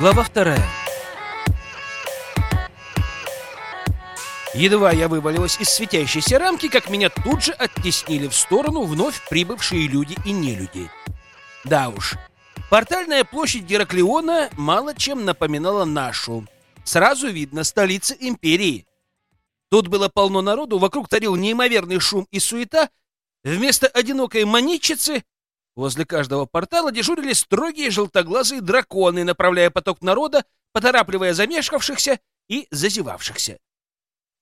Глава вторая. Едва я вывалилась из светящейся рамки, как меня тут же оттеснили в сторону вновь прибывшие люди и нелюди. Да уж, портальная площадь Гераклеона мало чем напоминала нашу. Сразу видно столица империи. Тут было полно народу, вокруг царил неимоверный шум и суета. Вместо одинокой манитчицы Возле каждого портала дежурили строгие желтоглазые драконы, направляя поток народа, поторапливая замешкавшихся и зазевавшихся.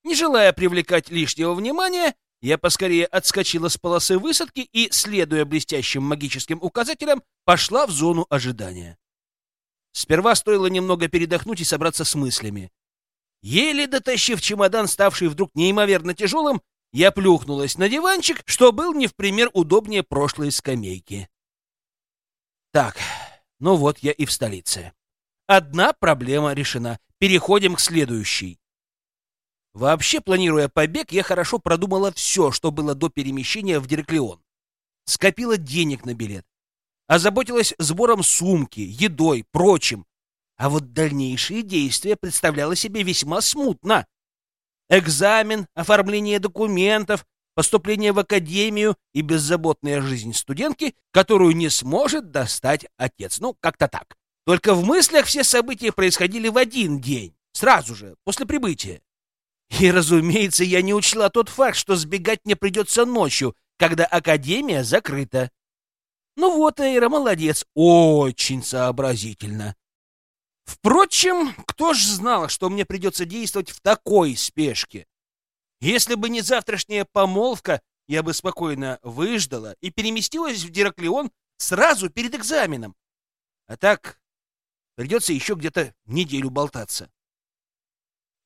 Не желая привлекать лишнего внимания, я поскорее отскочила с полосы высадки и, следуя блестящим магическим указателям, пошла в зону ожидания. Сперва стоило немного передохнуть и собраться с мыслями. Еле дотащив чемодан, ставший вдруг неимоверно тяжелым, я плюхнулась на диванчик, что был не в пример удобнее прошлой скамейки. Так, ну вот я и в столице. Одна проблема решена. Переходим к следующей. Вообще, планируя побег, я хорошо продумала все, что было до перемещения в Диреклеон. Скопила денег на билет. Озаботилась сбором сумки, едой, прочим. А вот дальнейшие действия представляла себе весьма смутно. Экзамен, оформление документов, поступление в академию и беззаботная жизнь студентки, которую не сможет достать отец. Ну, как-то так. Только в мыслях все события происходили в один день, сразу же, после прибытия. И, разумеется, я не учла тот факт, что сбегать мне придется ночью, когда академия закрыта. Ну вот, Эйра, молодец, очень сообразительно. Впрочем, кто ж знал, что мне придется действовать в такой спешке? Если бы не завтрашняя помолвка, я бы спокойно выждала и переместилась в Дираклеон сразу перед экзаменом. А так придется еще где-то неделю болтаться.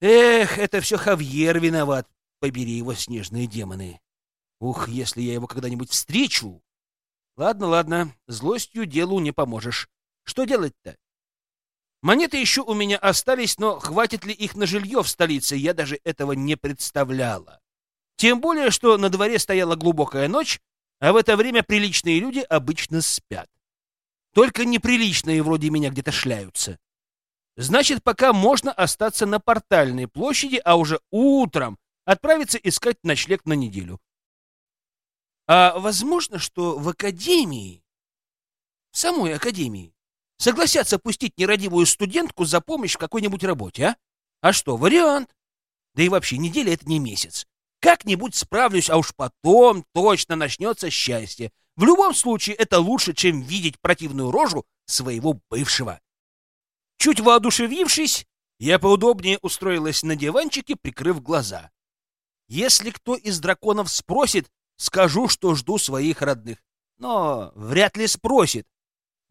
Эх, это все Хавьер виноват, побери его снежные демоны. Ух, если я его когда-нибудь встречу! Ладно, ладно, злостью делу не поможешь. Что делать-то? Монеты еще у меня остались, но хватит ли их на жилье в столице, я даже этого не представляла. Тем более, что на дворе стояла глубокая ночь, а в это время приличные люди обычно спят. Только неприличные вроде меня где-то шляются. Значит, пока можно остаться на портальной площади, а уже утром отправиться искать ночлег на неделю. А возможно, что в академии, в самой академии, согласятся пустить нерадивую студентку за помощь в какой-нибудь работе, а? А что, вариант? Да и вообще, неделя — это не месяц. Как-нибудь справлюсь, а уж потом точно начнется счастье. В любом случае, это лучше, чем видеть противную рожу своего бывшего. Чуть воодушевившись, я поудобнее устроилась на диванчике, прикрыв глаза. Если кто из драконов спросит, скажу, что жду своих родных. Но вряд ли спросит.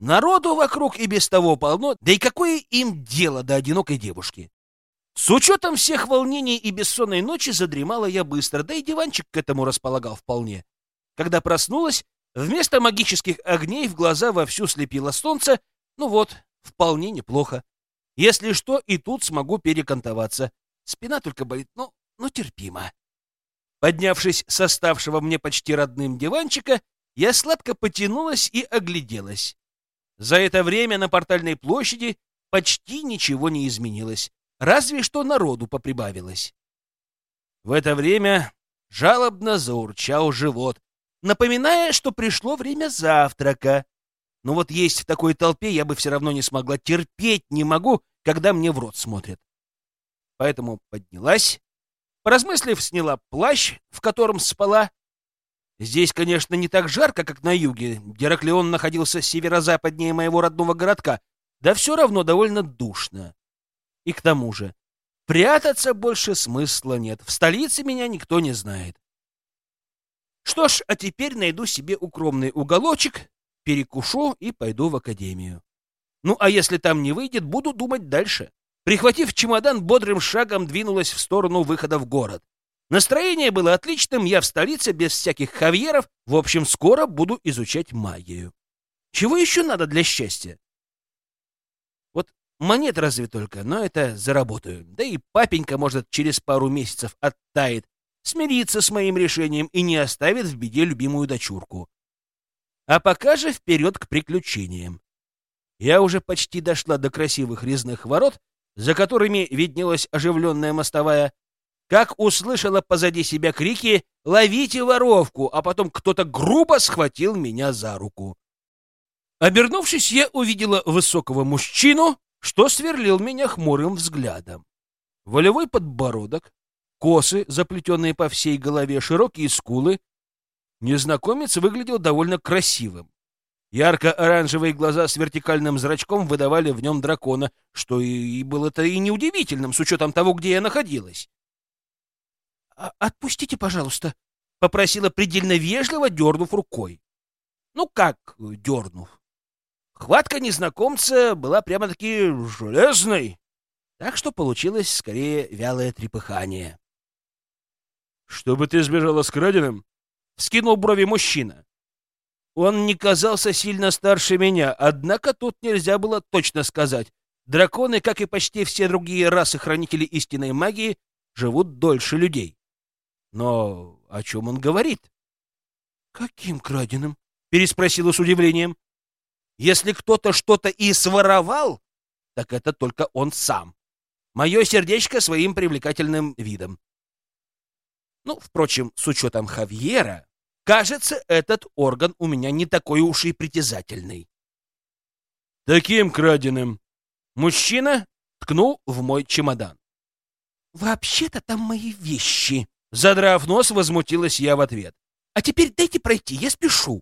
Народу вокруг и без того полно, да и какое им дело до одинокой девушки? С учетом всех волнений и бессонной ночи задремала я быстро, да и диванчик к этому располагал вполне. Когда проснулась, вместо магических огней в глаза вовсю слепило солнце, ну вот, вполне неплохо. Если что, и тут смогу перекантоваться. Спина только болит, но, но терпимо. Поднявшись с оставшего мне почти родным диванчика, я сладко потянулась и огляделась. За это время на портальной площади почти ничего не изменилось, разве что народу поприбавилось. В это время жалобно заурчал живот, напоминая, что пришло время завтрака. Но вот есть в такой толпе я бы все равно не смогла, терпеть не могу, когда мне в рот смотрят. Поэтому поднялась, поразмыслив, сняла плащ, в котором спала, Здесь, конечно, не так жарко, как на юге. Гераклеон находился северо-западнее моего родного городка, да все равно довольно душно. И к тому же, прятаться больше смысла нет. В столице меня никто не знает. Что ж, а теперь найду себе укромный уголочек, перекушу и пойду в академию. Ну, а если там не выйдет, буду думать дальше. Прихватив чемодан, бодрым шагом двинулась в сторону выхода в город. Настроение было отличным, я в столице без всяких хавьеров, в общем, скоро буду изучать магию. Чего еще надо для счастья? Вот монет разве только, но это заработаю. Да и папенька, может, через пару месяцев оттает, смирится с моим решением и не оставит в беде любимую дочурку. А пока же вперед к приключениям. Я уже почти дошла до красивых резных ворот, за которыми виднелась оживленная мостовая, как услышала позади себя крики «Ловите воровку!», а потом кто-то грубо схватил меня за руку. Обернувшись, я увидела высокого мужчину, что сверлил меня хмурым взглядом. Волевой подбородок, косы, заплетенные по всей голове, широкие скулы. Незнакомец выглядел довольно красивым. Ярко-оранжевые глаза с вертикальным зрачком выдавали в нем дракона, что и было-то и неудивительным, с учетом того, где я находилась. «А, «Отпустите, пожалуйста», — попросила предельно вежливо, дернув рукой. Ну как дернув? Хватка незнакомца была прямо-таки железной, так что получилось скорее вялое трепыхание. «Чтобы ты сбежала с краденым?» — скинул брови мужчина. Он не казался сильно старше меня, однако тут нельзя было точно сказать. Драконы, как и почти все другие расы хранителей истинной магии, живут дольше людей. Но о чем он говорит? «Каким краденым?» — переспросила с удивлением. «Если кто-то что-то и своровал, так это только он сам. Мое сердечко своим привлекательным видом. Ну, впрочем, с учетом Хавьера, Кажется, этот орган у меня не такой уж и притязательный. Таким краденым. Мужчина ткнул в мой чемодан. Вообще-то там мои вещи. Задрав нос, возмутилась я в ответ. А теперь дайте пройти, я спешу.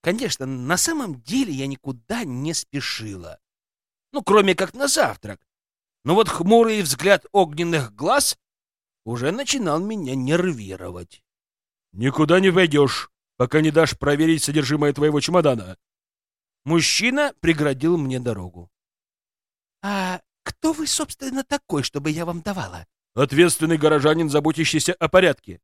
Конечно, на самом деле я никуда не спешила. Ну, кроме как на завтрак. Но вот хмурый взгляд огненных глаз уже начинал меня нервировать. «Никуда не войдешь, пока не дашь проверить содержимое твоего чемодана». Мужчина преградил мне дорогу. «А кто вы, собственно, такой, чтобы я вам давала?» «Ответственный горожанин, заботящийся о порядке».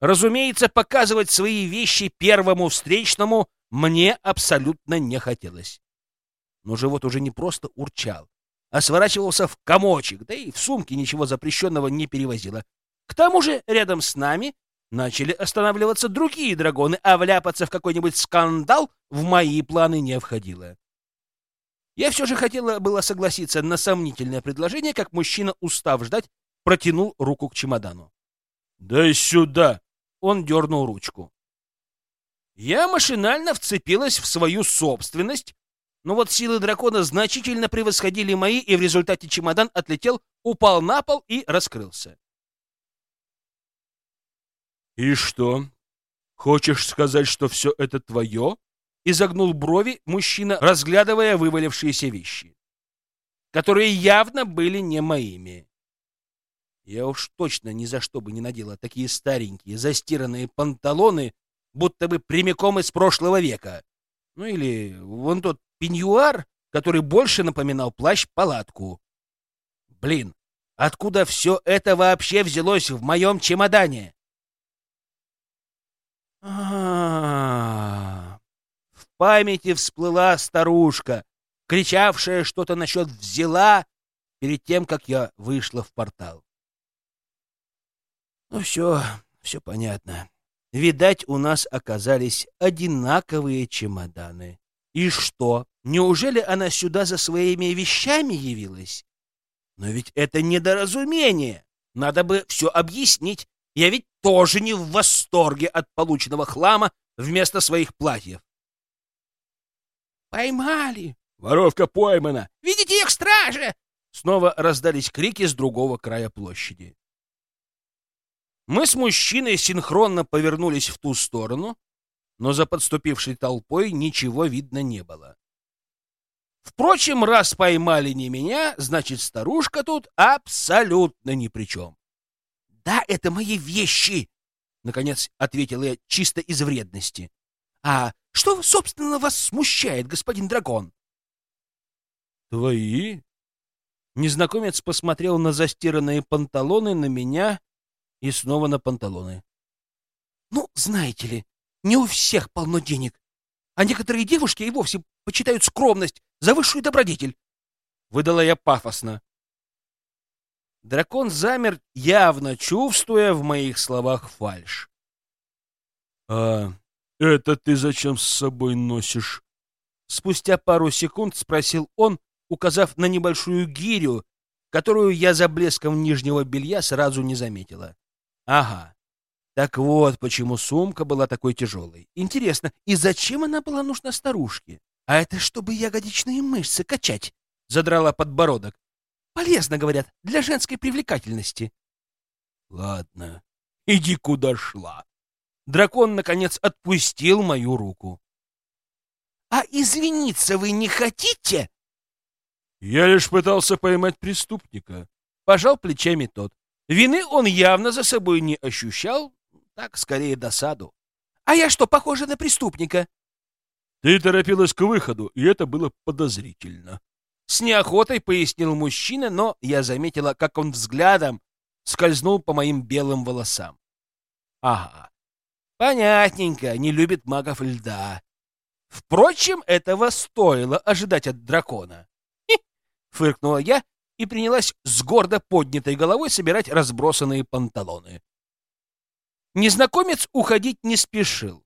Разумеется, показывать свои вещи первому встречному мне абсолютно не хотелось. Но живот уже не просто урчал, а сворачивался в комочек, да и в сумке ничего запрещенного не перевозила. К тому же рядом с нами начали останавливаться другие драгоны, а вляпаться в какой-нибудь скандал в мои планы не входило. Я все же хотела было согласиться на сомнительное предложение, как мужчина, устав ждать, протянул руку к чемодану. «Дай сюда!» Он дернул ручку. Я машинально вцепилась в свою собственность, но вот силы дракона значительно превосходили мои, и в результате чемодан отлетел, упал на пол и раскрылся. «И что? Хочешь сказать, что все это твое?» Изогнул брови мужчина, разглядывая вывалившиеся вещи, которые явно были не моими. Я уж точно ни за что бы не надела такие старенькие, застиранные панталоны, будто бы прямиком из прошлого века. Ну или вон тот пеньюар, который больше напоминал плащ-палатку. Блин, откуда все это вообще взялось в моем чемодане? А, В памяти всплыла старушка, кричавшая что-то насчет «взяла» перед тем, как я вышла в портал. Ну все, все понятно. Видать, у нас оказались одинаковые чемоданы. И что, неужели она сюда за своими вещами явилась? Но ведь это недоразумение. Надо бы все объяснить. Я ведь тоже не в восторге от полученного хлама вместо своих платьев. «Поймали!» «Воровка поймана!» «Видите их стражи!» Снова раздались крики с другого края площади. Мы с мужчиной синхронно повернулись в ту сторону, но за подступившей толпой ничего видно не было. Впрочем, раз поймали не меня, значит, старушка тут абсолютно ни при чем. «Да, это мои вещи!» — наконец ответил я чисто из вредности. «А что, собственно, вас смущает, господин дракон?» «Твои?» Незнакомец посмотрел на застиранные панталоны, на меня и снова на панталоны. «Ну, знаете ли, не у всех полно денег, а некоторые девушки и вовсе почитают скромность за высшую добродетель», — выдала я пафосно. Дракон замер, явно чувствуя в моих словах фальшь. «А это ты зачем с собой носишь?» Спустя пару секунд спросил он, указав на небольшую гирю, которую я за блеском нижнего белья сразу не заметила. Ага. Так вот, почему сумка была такой тяжелой. Интересно, и зачем она была нужна старушке? А это чтобы ягодичные мышцы качать, задрала подбородок. Полезно, говорят, для женской привлекательности. Ладно, иди куда шла. Дракон, наконец, отпустил мою руку. «А извиниться вы не хотите?» «Я лишь пытался поймать преступника», — пожал плечами тот. Вины он явно за собой не ощущал, так, скорее, досаду. «А я что, похожа на преступника?» «Ты торопилась к выходу, и это было подозрительно». С неохотой пояснил мужчина, но я заметила, как он взглядом скользнул по моим белым волосам. «Ага, понятненько, не любит магов льда. Впрочем, этого стоило ожидать от дракона. Хи! фыркнула я и принялась с гордо поднятой головой собирать разбросанные панталоны. Незнакомец уходить не спешил.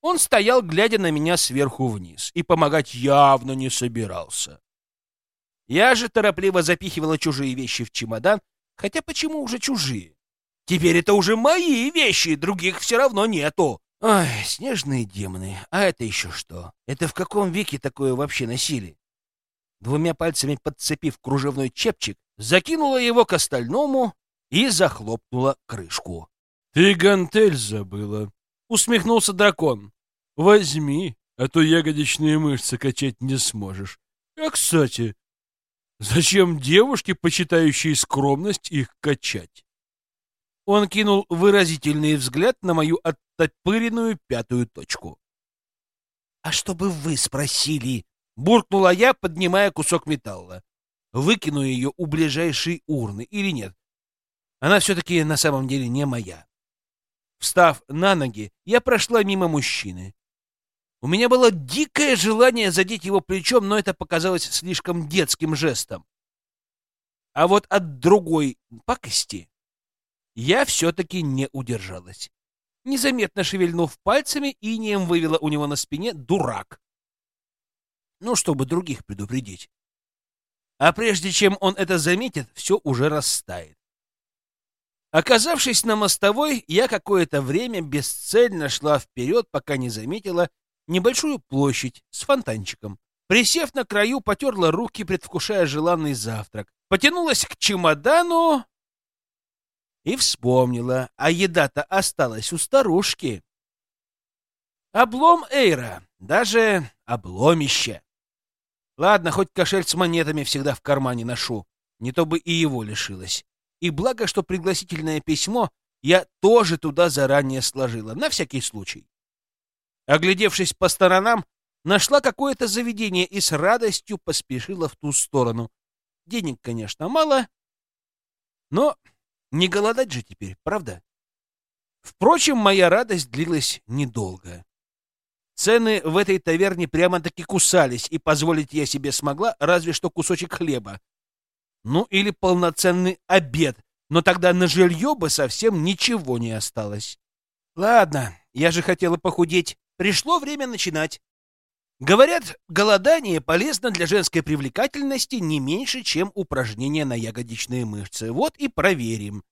Он стоял, глядя на меня сверху вниз, и помогать явно не собирался. Я же торопливо запихивала чужие вещи в чемодан, хотя почему уже чужие? Теперь это уже мои вещи, других все равно нету. Ой, снежные демоны, а это еще что? Это в каком веке такое вообще носили? Двумя пальцами подцепив кружевной чепчик, закинула его к остальному и захлопнула крышку. — Ты гантель забыла, — усмехнулся дракон. — Возьми, а то ягодичные мышцы качать не сможешь. А, кстати, зачем девушке, почитающей скромность, их качать? Он кинул выразительный взгляд на мою оттопыренную пятую точку. «А чтобы вы спросили?» — буркнула я, поднимая кусок металла. «Выкину ее у ближайшей урны или нет? Она все-таки на самом деле не моя». Встав на ноги, я прошла мимо мужчины. У меня было дикое желание задеть его плечом, но это показалось слишком детским жестом. А вот от другой пакости я все-таки не удержалась. Незаметно шевельнув пальцами, инием вывела у него на спине «дурак». Ну, чтобы других предупредить. А прежде чем он это заметит, все уже растает. Оказавшись на мостовой, я какое-то время бесцельно шла вперед, пока не заметила небольшую площадь с фонтанчиком. Присев на краю, потерла руки, предвкушая желанный завтрак. Потянулась к чемодану, и вспомнила, а еда-то осталась у старушки. Облом Эйра, даже обломище. Ладно, хоть кошель с монетами всегда в кармане ношу, не то бы и его лишилась. И благо, что пригласительное письмо я тоже туда заранее сложила, на всякий случай. Оглядевшись по сторонам, нашла какое-то заведение и с радостью поспешила в ту сторону. Денег, конечно, мало, но не голодать же теперь, правда? Впрочем, моя радость длилась недолго. Цены в этой таверне прямо-таки кусались, и позволить я себе смогла разве что кусочек хлеба. Ну, или полноценный обед, но тогда на жилье бы совсем ничего не осталось. Ладно, я же хотела похудеть. Пришло время начинать. Говорят, голодание полезно для женской привлекательности не меньше, чем упражнения на ягодичные мышцы. Вот и проверим.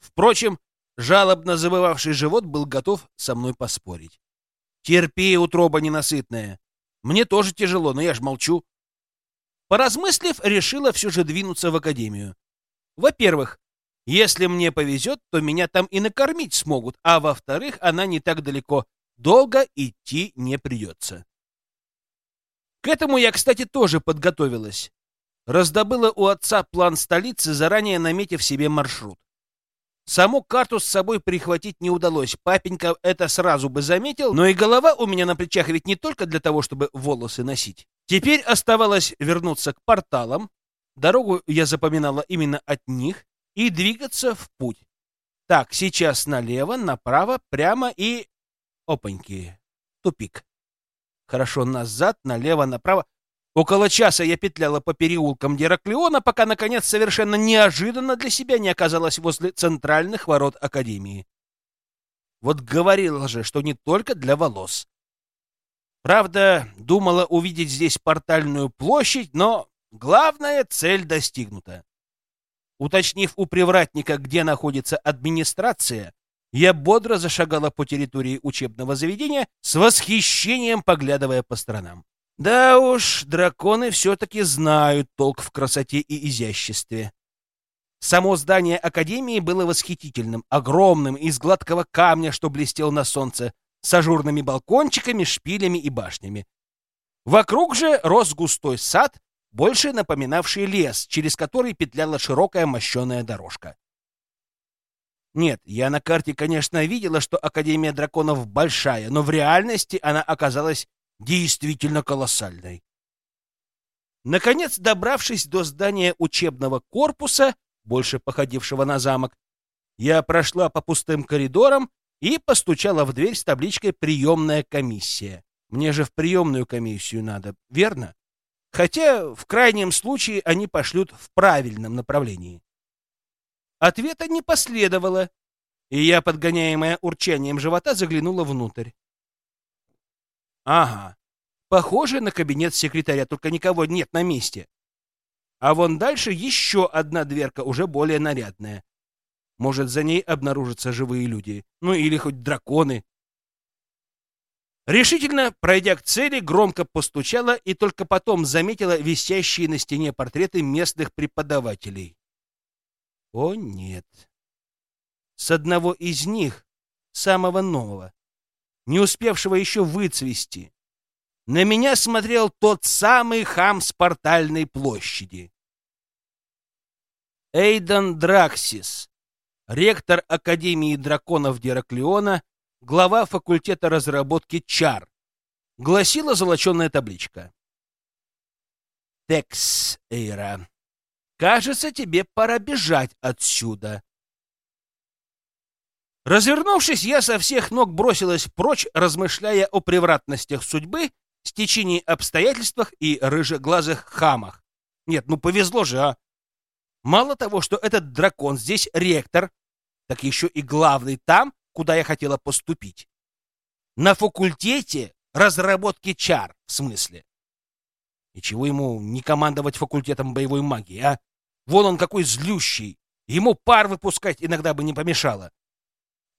Впрочем, жалобно забывавший живот был готов со мной поспорить. Терпи, утроба ненасытная. Мне тоже тяжело, но я ж молчу. Поразмыслив, решила все же двинуться в академию. Во-первых, если мне повезет, то меня там и накормить смогут, а во-вторых, она не так далеко. Долго идти не придется. К этому я, кстати, тоже подготовилась. Раздобыла у отца план столицы, заранее наметив себе маршрут. Саму карту с собой прихватить не удалось. Папенька это сразу бы заметил, но и голова у меня на плечах ведь не только для того, чтобы волосы носить. Теперь оставалось вернуться к порталам. Дорогу я запоминала именно от них и двигаться в путь. Так, сейчас налево, направо, прямо и... Опаньки. Тупик. Хорошо, назад, налево, направо. Около часа я петляла по переулкам Гераклеона, пока, наконец, совершенно неожиданно для себя не оказалась возле центральных ворот Академии. Вот говорила же, что не только для волос. Правда, думала увидеть здесь портальную площадь, но главная цель достигнута. Уточнив у привратника, где находится администрация, я бодро зашагала по территории учебного заведения, с восхищением поглядывая по сторонам. Да уж, драконы все-таки знают толк в красоте и изяществе. Само здание Академии было восхитительным, огромным, из гладкого камня, что блестел на солнце, с ажурными балкончиками, шпилями и башнями. Вокруг же рос густой сад, больше напоминавший лес, через который петляла широкая мощеная дорожка. Нет, я на карте, конечно, видела, что Академия драконов большая, но в реальности она оказалась действительно колоссальной. Наконец, добравшись до здания учебного корпуса, больше походившего на замок, я прошла по пустым коридорам и постучала в дверь с табличкой «Приемная комиссия». Мне же в приемную комиссию надо, верно? Хотя в крайнем случае они пошлют в правильном направлении. Ответа не последовало, и я, подгоняемая урчанием живота, заглянула внутрь. Ага, похоже на кабинет секретаря, только никого нет на месте. А вон дальше еще одна дверка, уже более нарядная. Может, за ней обнаружатся живые люди, ну или хоть драконы. Решительно, пройдя к цели, громко постучала и только потом заметила висящие на стене портреты местных преподавателей. О, нет. С одного из них, самого нового, не успевшего еще выцвести, на меня смотрел тот самый хам с портальной площади. Эйден Драксис, ректор Академии драконов Дераклеона, глава факультета разработки ЧАР, гласила золоченая табличка. «Текс, Эйра, Кажется, тебе пора бежать отсюда. Развернувшись, я со всех ног бросилась прочь, размышляя о превратностях судьбы, стечении обстоятельствах и рыжеглазых хамах. Нет, ну повезло же, а! Мало того, что этот дракон здесь ректор, так еще и главный там, куда я хотела поступить. На факультете разработки чар, в смысле. И чего ему не командовать факультетом боевой магии, а? Вон он какой злющий. Ему пар выпускать иногда бы не помешало.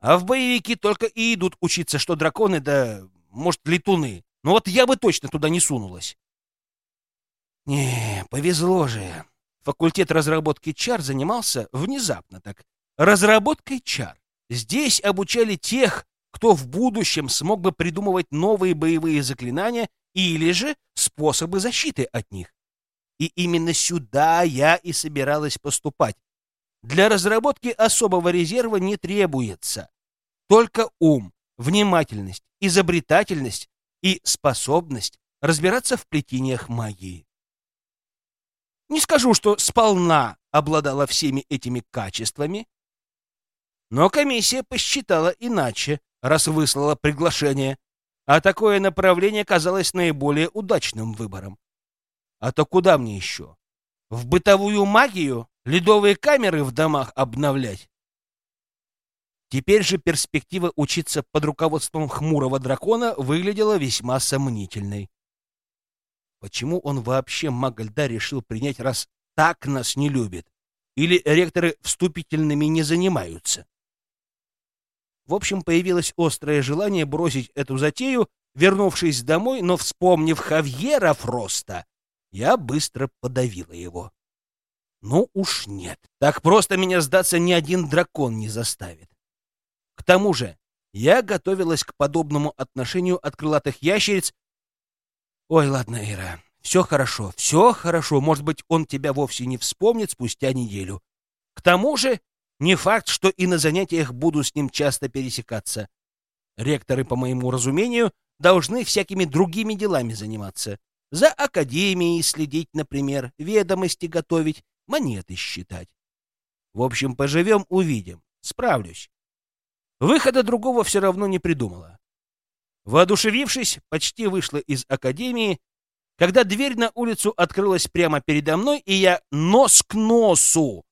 А в боевики только и идут учиться, что драконы, да, может, летуны. Но вот я бы точно туда не сунулась. Не, повезло же. Факультет разработки чар занимался внезапно так. Разработкой чар. Здесь обучали тех, кто в будущем смог бы придумывать новые боевые заклинания или же способы защиты от них. И именно сюда я и собиралась поступать. Для разработки особого резерва не требуется. Только ум, внимательность, изобретательность и способность разбираться в плетениях магии. Не скажу, что сполна обладала всеми этими качествами, но комиссия посчитала иначе, раз выслала приглашение, а такое направление казалось наиболее удачным выбором. А то куда мне еще? В бытовую магию? Ледовые камеры в домах обновлять? Теперь же перспектива учиться под руководством хмурого дракона выглядела весьма сомнительной. Почему он вообще мага льда решил принять, раз так нас не любит? Или ректоры вступительными не занимаются? В общем, появилось острое желание бросить эту затею, вернувшись домой, но, вспомнив Хавьера Фроста, я быстро подавила его. Ну уж нет. Так просто меня сдаться ни один дракон не заставит. К тому же, я готовилась к подобному отношению от крылатых ящериц. Ой, ладно, Ира, все хорошо, все хорошо. Может быть, он тебя вовсе не вспомнит спустя неделю. К тому же, не факт, что и на занятиях буду с ним часто пересекаться. Ректоры, по моему разумению, должны всякими другими делами заниматься. За академией следить, например, ведомости готовить, монеты считать. В общем, поживем, увидим. Справлюсь. Выхода другого все равно не придумала. Воодушевившись, почти вышла из академии, когда дверь на улицу открылась прямо передо мной, и я нос к носу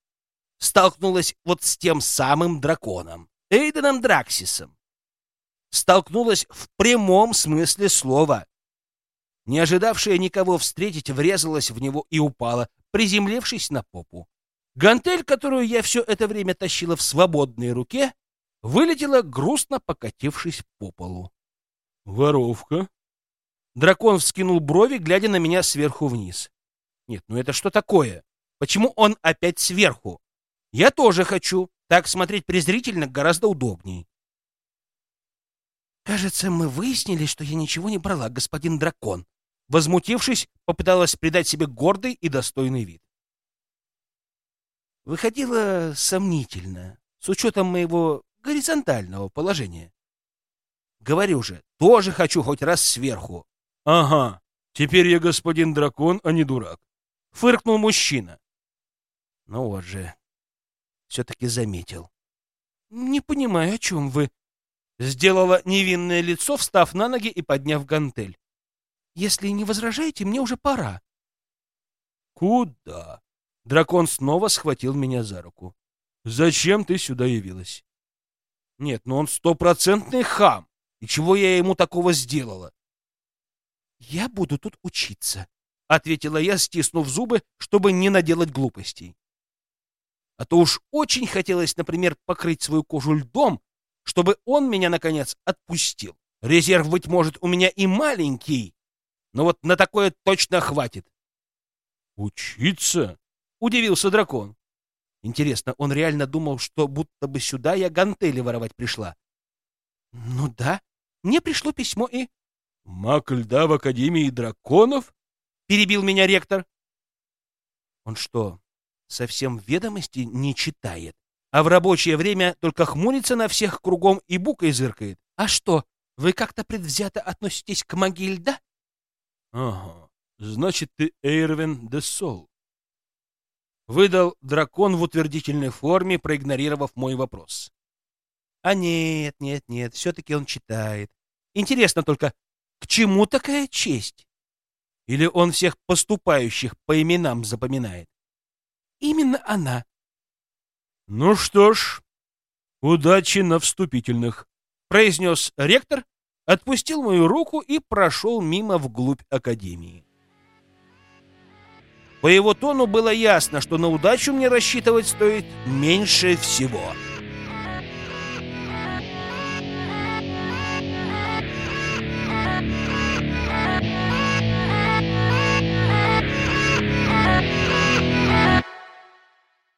столкнулась вот с тем самым драконом, Эйденом Драксисом. Столкнулась в прямом смысле слова, не ожидавшая никого встретить, врезалась в него и упала, приземлившись на попу. Гантель, которую я все это время тащила в свободной руке, вылетела, грустно покатившись по полу. «Воровка?» Дракон вскинул брови, глядя на меня сверху вниз. «Нет, ну это что такое? Почему он опять сверху? Я тоже хочу. Так смотреть презрительно гораздо удобней». «Кажется, мы выяснили, что я ничего не брала, господин дракон». Возмутившись, попыталась придать себе гордый и достойный вид. Выходило сомнительно, с учетом моего горизонтального положения. Говорю же, тоже хочу хоть раз сверху. Ага, теперь я господин дракон, а не дурак. Фыркнул мужчина. Ну вот же, все-таки заметил. Не понимаю, о чем вы. Сделала невинное лицо, встав на ноги и подняв гантель. Если не возражаете, мне уже пора. Куда? Дракон снова схватил меня за руку. Зачем ты сюда явилась? Нет, ну он стопроцентный хам. И чего я ему такого сделала? Я буду тут учиться, ответила я, стиснув зубы, чтобы не наделать глупостей. А то уж очень хотелось, например, покрыть свою кожу льдом, чтобы он меня, наконец, отпустил. Резерв, быть может, у меня и маленький, но вот на такое точно хватит. «Учиться?» — удивился дракон. Интересно, он реально думал, что будто бы сюда я гантели воровать пришла? Ну да, мне пришло письмо и... Маг льда в Академии драконов? Перебил меня ректор. Он что, совсем ведомости не читает, а в рабочее время только хмурится на всех кругом и букой зыркает? А что, вы как-то предвзято относитесь к магии льда? Ага, значит, ты Эйрвин де Сол. Выдал дракон в утвердительной форме, проигнорировав мой вопрос. А нет, нет, нет, все-таки он читает. Интересно только, к чему такая честь? Или он всех поступающих по именам запоминает? Именно она. Ну что ж, удачи на вступительных, произнес ректор, отпустил мою руку и прошел мимо вглубь академии. По его тону было ясно, что на удачу мне рассчитывать стоит меньше всего.